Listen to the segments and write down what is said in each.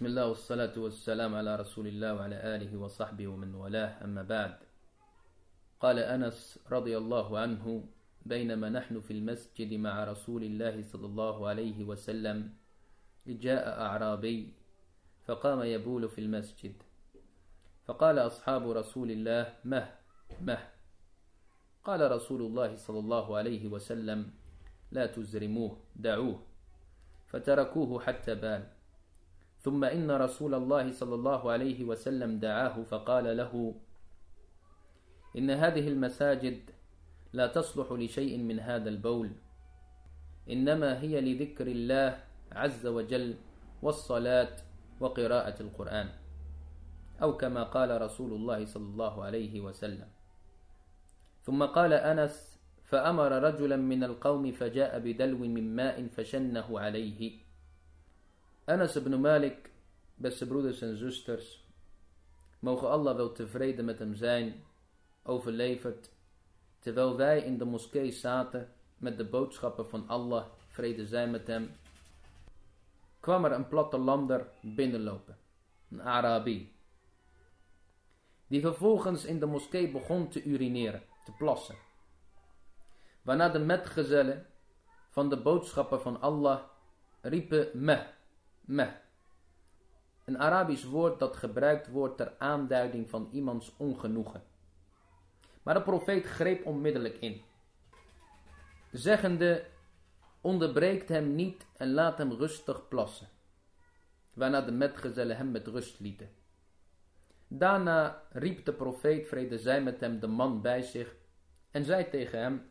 بسم الله والصلاة والسلام على رسول الله وعلى آله وصحبه ومن والاه. أما بعد قال أنس رضي الله عنه بينما نحن في المسجد مع رسول الله صلى الله عليه وسلم جاء أعرابي فقام يبول في المسجد. فقال أصحاب رسول الله مه مه. قال رسول الله صلى الله عليه وسلم لا تزرموه دعوه. فتركوه حتى بال. ثم إن رسول الله صلى الله عليه وسلم دعاه فقال له إن هذه المساجد لا تصلح لشيء من هذا البول إنما هي لذكر الله عز وجل والصلاة وقراءة القرآن أو كما قال رسول الله صلى الله عليه وسلم. ثم قال أنس فأمر رجلا من القوم فجاء بدلو من ماء فشنه عليه. Anas ibn Malik, beste broeders en zusters, mogen Allah wel tevreden met hem zijn, overleverd, terwijl wij in de moskee zaten met de boodschappen van Allah, vrede zijn met hem, kwam er een plattelander binnenlopen, een Arabi, die vervolgens in de moskee begon te urineren, te plassen. Waarna de metgezellen van de boodschappen van Allah riepen meh, meh. Een Arabisch woord dat gebruikt wordt ter aanduiding van iemands ongenoegen. Maar de profeet greep onmiddellijk in. Zeggende, onderbreekt hem niet en laat hem rustig plassen. Waarna de metgezellen hem met rust lieten. Daarna riep de profeet, vrede zij met hem, de man bij zich en zei tegen hem,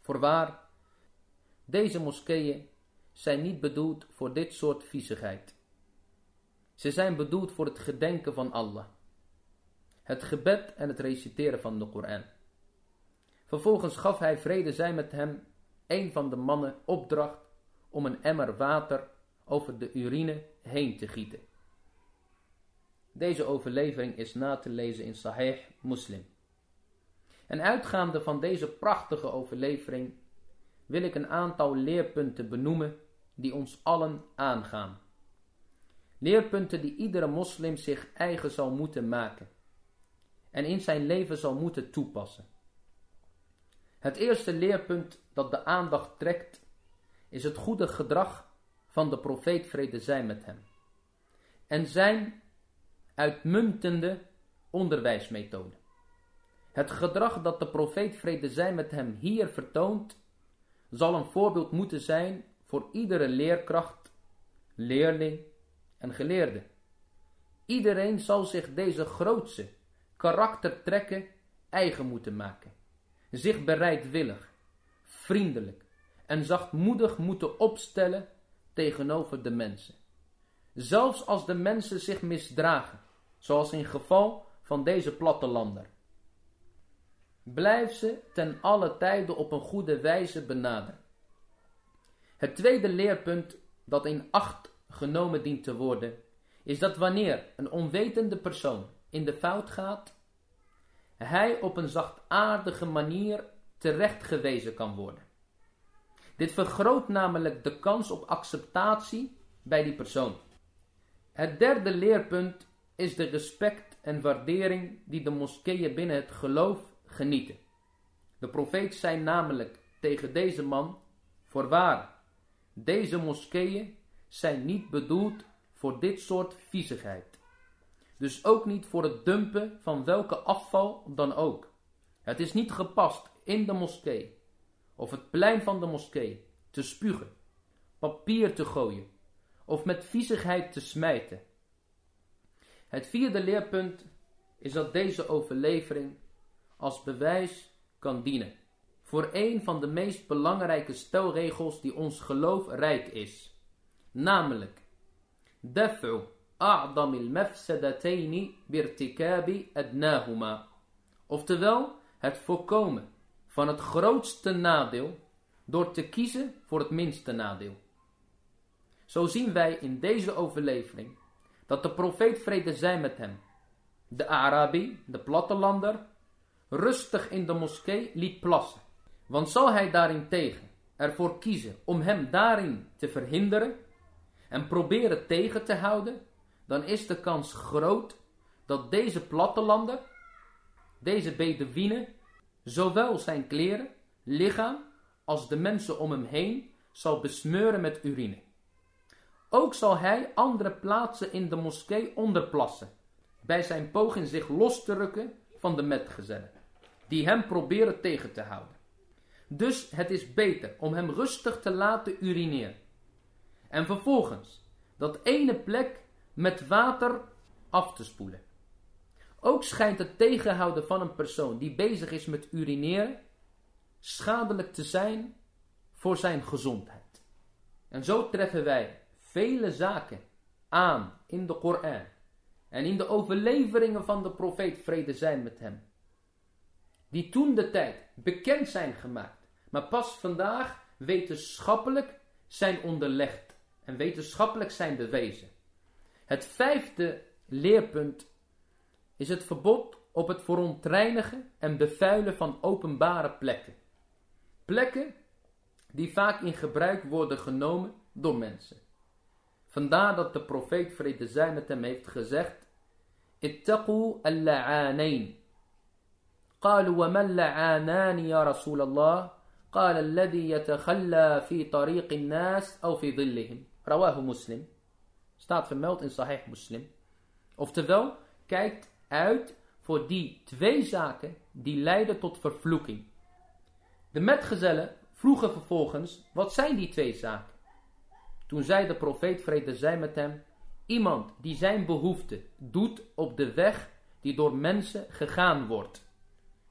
Voorwaar, deze moskeeën zijn niet bedoeld voor dit soort viezigheid. Ze zijn bedoeld voor het gedenken van Allah, het gebed en het reciteren van de Koran. Vervolgens gaf hij vrede zij met hem, een van de mannen, opdracht om een emmer water over de urine heen te gieten. Deze overlevering is na te lezen in Sahih Muslim. En uitgaande van deze prachtige overlevering wil ik een aantal leerpunten benoemen die ons allen aangaan. Leerpunten die iedere moslim zich eigen zal moeten maken en in zijn leven zal moeten toepassen. Het eerste leerpunt dat de aandacht trekt is het goede gedrag van de profeet vrede zij met hem en zijn uitmuntende onderwijsmethode. Het gedrag dat de profeet vrede zij met hem hier vertoont, zal een voorbeeld moeten zijn voor iedere leerkracht, leerling en geleerde. Iedereen zal zich deze grootse karaktertrekken eigen moeten maken, zich bereidwillig, vriendelijk en zachtmoedig moeten opstellen tegenover de mensen. Zelfs als de mensen zich misdragen, zoals in geval van deze plattelander. Blijf ze ten alle tijde op een goede wijze benaderen. Het tweede leerpunt dat in acht genomen dient te worden, is dat wanneer een onwetende persoon in de fout gaat, hij op een zachtaardige manier terechtgewezen kan worden. Dit vergroot namelijk de kans op acceptatie bij die persoon. Het derde leerpunt is de respect en waardering die de moskeeën binnen het geloof genieten. De profeet zei namelijk tegen deze man, voorwaar, deze moskeeën zijn niet bedoeld voor dit soort viezigheid. Dus ook niet voor het dumpen van welke afval dan ook. Het is niet gepast in de moskee of het plein van de moskee te spugen, papier te gooien of met viezigheid te smijten. Het vierde leerpunt is dat deze overlevering als bewijs kan dienen voor een van de meest belangrijke stelregels die ons geloof rijk is. Namelijk, daf'u a'damil mafsadataini birtikabi adnahuma. Oftewel, het voorkomen van het grootste nadeel door te kiezen voor het minste nadeel. Zo zien wij in deze overlevering dat de profeet vrede zij met hem, de Arabi, de plattelander, rustig in de moskee liet plassen. Want zal hij daarentegen ervoor kiezen om hem daarin te verhinderen en proberen tegen te houden, dan is de kans groot dat deze plattelander, deze Bedouine, zowel zijn kleren, lichaam als de mensen om hem heen zal besmeuren met urine. Ook zal hij andere plaatsen in de moskee onderplassen, bij zijn poging zich los te rukken van de metgezellen, die hem proberen tegen te houden. Dus het is beter om hem rustig te laten urineren. En vervolgens dat ene plek met water af te spoelen. Ook schijnt het tegenhouden van een persoon die bezig is met urineren schadelijk te zijn voor zijn gezondheid. En zo treffen wij vele zaken aan in de Koran en in de overleveringen van de profeet vrede zijn met hem. Die toen de tijd bekend zijn gemaakt, maar pas vandaag wetenschappelijk zijn onderlegd en wetenschappelijk zijn bewezen. Het vijfde leerpunt is het verbod op het verontreinigen en bevuilen van openbare plekken. Plekken die vaak in gebruik worden genomen door mensen. Vandaar dat de profeet vrede zij met hem heeft gezegd: Ittaqu al-la'anain. قالوا ومن لعانان يا رسول الله قال الذي يتخلى في طريق الناس أو في ظلهم رواه مسلم staat vermeld in Sahih Muslim oftewel kijkt uit voor die twee zaken die leiden tot vervloeking de metgezellen vroegen vervolgens wat zijn die twee zaken toen zei de profeet vrede zij met hem, iemand die zijn behoefte doet op de weg die door mensen gegaan wordt.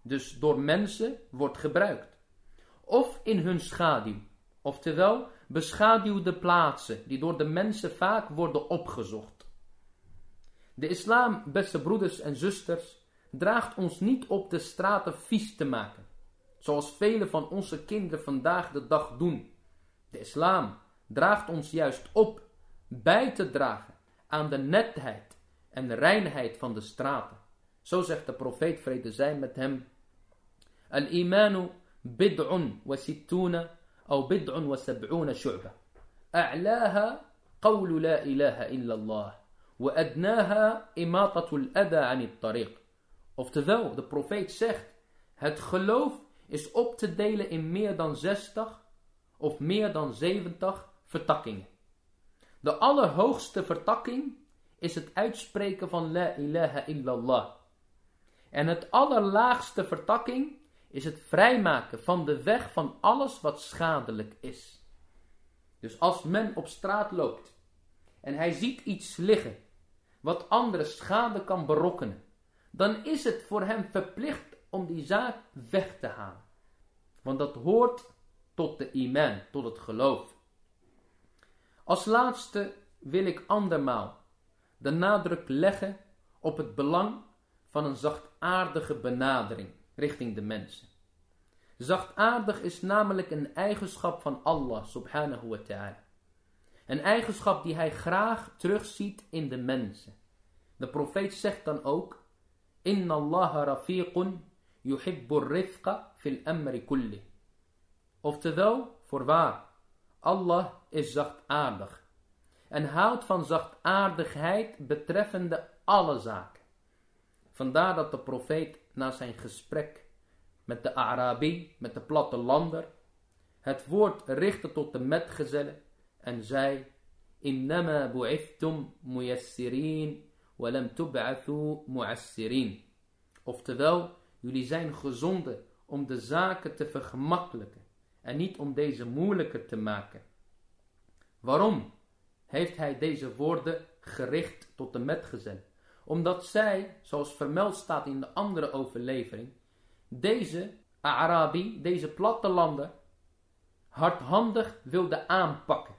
Dus door mensen wordt gebruikt. Of in hun schaduw. Oftewel beschaduwde plaatsen die door de mensen vaak worden opgezocht. De islam, beste broeders en zusters, draagt ons niet op de straten vies te maken. Zoals vele van onze kinderen vandaag de dag doen. De islam draagt ons juist op bij te dragen aan de netheid en reinheid van de straten. Zo zegt de profeet vrede zij met hem. Al-imanu bid'un wa sittuna أو بضع وسبعون شعبة أعلاها قول لا إله إلا الله وأدناها إماطة الأذى عن الطريق Oftewel, de profeet zegt, het geloof is op te delen in meer dan 60 of meer dan 70 vertakkingen. De allerhoogste vertakking is het uitspreken van La ilaha illallah. En het allerlaagste vertakking is het vrijmaken van de weg van alles wat schadelijk is. Dus als men op straat loopt en hij ziet iets liggen wat andere schade kan berokkenen, dan is het voor hem verplicht om die zaak weg te halen. Want dat hoort tot de iman, tot het geloof. Als laatste wil ik andermaal de nadruk leggen op het belang van een zachtaardige benadering richting de mensen. Zachtaardig is namelijk een eigenschap van Allah subhanahu wa ta'ala. Een eigenschap die hij graag terugziet in de mensen. De profeet zegt dan ook, Inna Allah rafiqun yuhibbur rifqa fil amri kulli. Oftewel, voorwaar, Allah is zachtaardig en houdt van zachtaardigheid betreffende alle zaken. Vandaar dat de profeet na zijn gesprek met de Arabi, met de plattelander, het woord richtte tot de metgezellen en zei: Innama bu'ithtum muyassirin walam tub'athu mu'assirin. Oftewel, jullie zijn gezonden om de zaken te vergemakkelijken en niet om deze moeilijker te maken. Waarom heeft hij deze woorden gericht tot de metgezel? Omdat zij, zoals vermeld staat in de andere overlevering, deze Arabi, deze plattelander, hardhandig wilde aanpakken.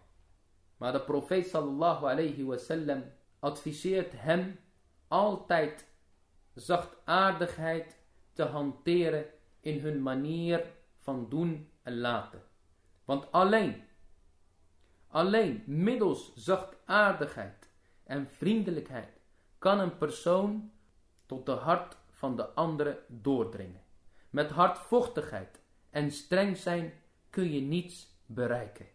Maar de profeet sallallahu alayhi wasallam adviseert hem altijd zachtaardigheid te hanteren in hun manier van doen en laten. Want alleen, alleen middels zachtaardigheid en vriendelijkheid kan een persoon tot de hart van de andere doordringen. Met hardvochtigheid en streng zijn kun je niets bereiken.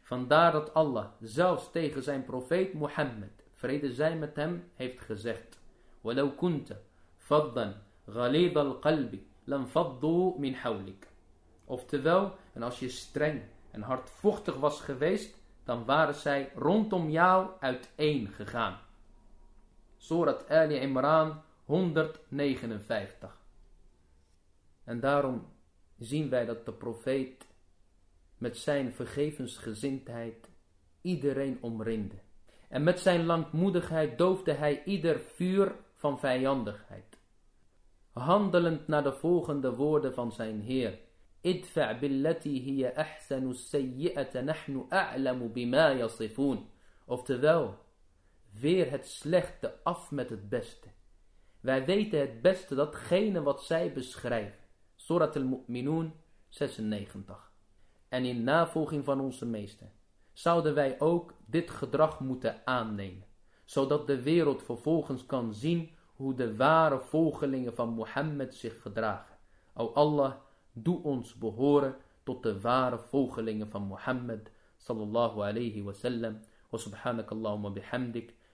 Vandaar dat Allah zelfs tegen zijn profeet Mohammed, vrede zij met hem, heeft gezegd. وَلَوْ كُنْتَ فَضًّا غَلِيظَ الْقَلْبِ لَنْ فَضُّوا مِنْ حَوْلِكَ Oftewel, en als je streng en hardvochtig was geweest, dan waren zij rondom jou uiteen gegaan. Surat Ali Imran 159. En daarom zien wij dat de profeet met zijn vergevensgezindheid iedereen omringde. En met zijn langmoedigheid doofde hij ieder vuur van vijandigheid. Handelend naar de volgende woorden van zijn Heer. Idfa' billati ahsanu sayyi'ata nahnu a'lamu bima yasifun. Oftewel, weer het slechte af met het beste. Wij weten het beste datgene wat zij beschrijven. Surat al-Mu'minun 96. En in navolging van onze meester zouden wij ook dit gedrag moeten aannemen, zodat de wereld vervolgens kan zien hoe de ware volgelingen van Mohammed zich gedragen. O Allah, doe ons behoren tot de ware volgelingen van Mohammed sallallahu alayhi wa sallam.